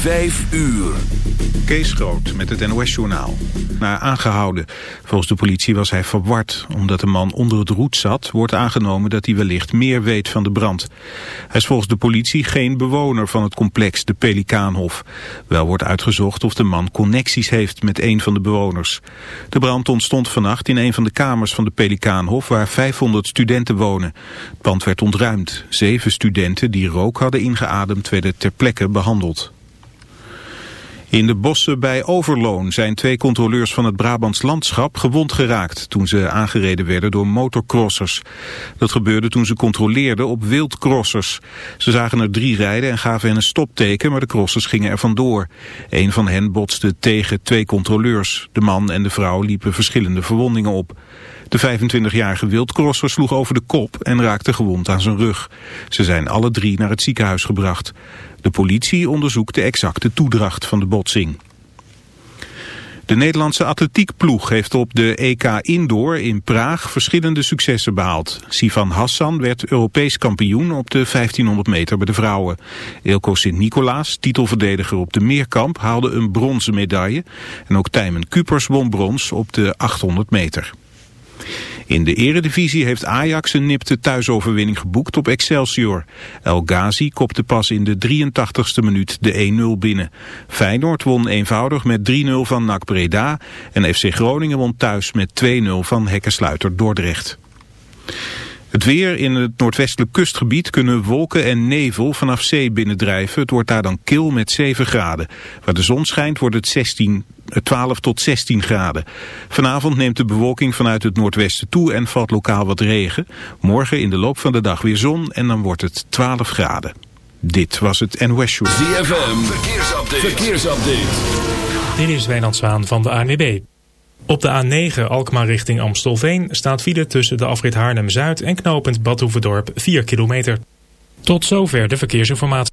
Vijf uur. Kees Groot met het NOS-journaal. Na aangehouden. Volgens de politie was hij verward. Omdat de man onder het roet zat, wordt aangenomen dat hij wellicht meer weet van de brand. Hij is volgens de politie geen bewoner van het complex de Pelikaanhof. Wel wordt uitgezocht of de man connecties heeft met een van de bewoners. De brand ontstond vannacht in een van de kamers van de Pelikaanhof waar 500 studenten wonen. Het pand werd ontruimd. Zeven studenten die rook hadden ingeademd werden ter plekke behandeld. In de bossen bij Overloon zijn twee controleurs van het Brabants Landschap gewond geraakt toen ze aangereden werden door motorcrossers. Dat gebeurde toen ze controleerden op wildcrossers. Ze zagen er drie rijden en gaven hen een stopteken, maar de crossers gingen er vandoor. Een van hen botste tegen twee controleurs. De man en de vrouw liepen verschillende verwondingen op. De 25-jarige wildcrosser sloeg over de kop en raakte gewond aan zijn rug. Ze zijn alle drie naar het ziekenhuis gebracht. De politie onderzoekt de exacte toedracht van de botsing. De Nederlandse atletiekploeg heeft op de EK Indoor in Praag verschillende successen behaald. Sivan Hassan werd Europees kampioen op de 1500 meter bij de vrouwen. Eelco Sint-Nicolaas, titelverdediger op de meerkamp, haalde een bronzen medaille. En ook Tijmen Kupers won brons op de 800 meter. In de eredivisie heeft Ajax een nipte thuisoverwinning geboekt op Excelsior. El Ghazi kopte pas in de 83ste minuut de 1-0 binnen. Feyenoord won eenvoudig met 3-0 van NAC Breda en FC Groningen won thuis met 2-0 van Hekkensluiter Dordrecht. Het weer in het noordwestelijk kustgebied kunnen wolken en nevel vanaf zee binnendrijven. Het wordt daar dan kil met 7 graden. Waar de zon schijnt wordt het 16, 12 eh, tot 16 graden. Vanavond neemt de bewolking vanuit het noordwesten toe en valt lokaal wat regen. Morgen in de loop van de dag weer zon en dan wordt het 12 graden. Dit was het NOS Show. ZFM, verkeersupdate. verkeersupdate. Dit is Wijnand Zwaan van de ANWB. Op de A9 Alkmaar richting Amstelveen staat file tussen de afrit Haarlem-Zuid en knooppunt Badhoevedorp 4 kilometer. Tot zover de verkeersinformatie.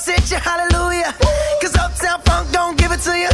sit you, hallelujah. Cause Uptown Funk don't give it to you.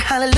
hallelujah.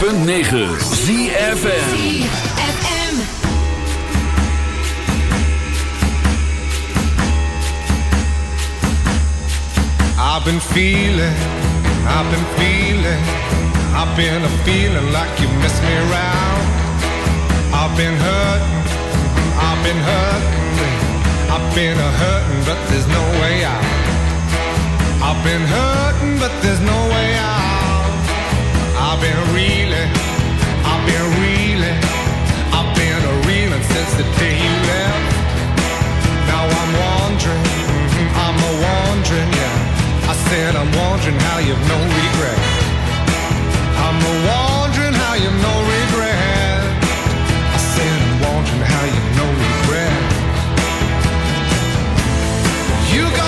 9 106.9 ZFN I've been feeling, I've been feeling, I've been a feeling like you miss me around. I've been hurting, I've been hurting, I've been a hurting, but there's no way out. I've been hurting, but there's no way out. I've been reeling, I've been reeling, I've been a reeling since the day you left. Now I'm wandering, mhm, I'm a wandering, yeah. I said I'm wondering how you've no regret. I'm a wondering how you've no regret. I said I'm wondering how you've no regret. You got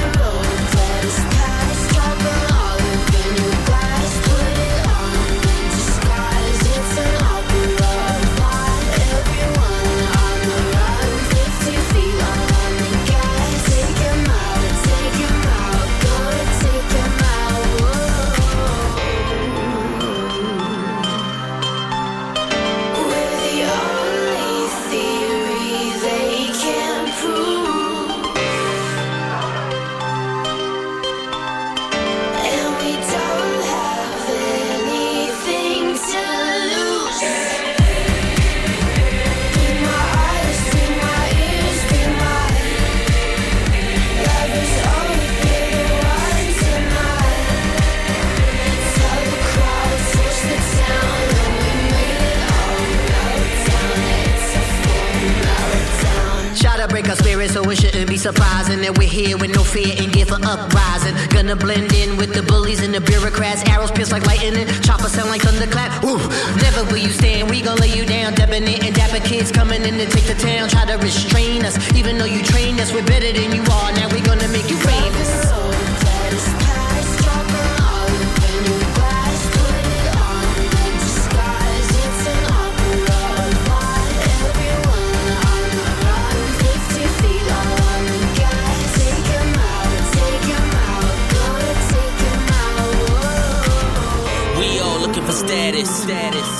to blend in with the bullies and the bureaucrats. Arrows pierce like lightning, chopper sound like thunderclap. Woo! Never will you stand, we gon' lay you down. Debonair and dapper kids coming in to take the town. Try to restrain us, even though you trained us, we're better than you are.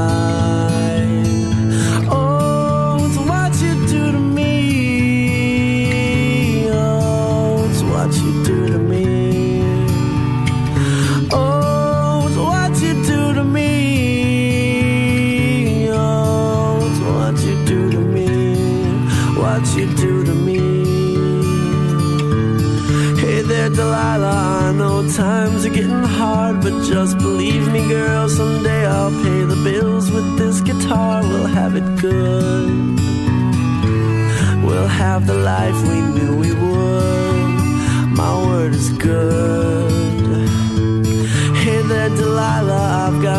love.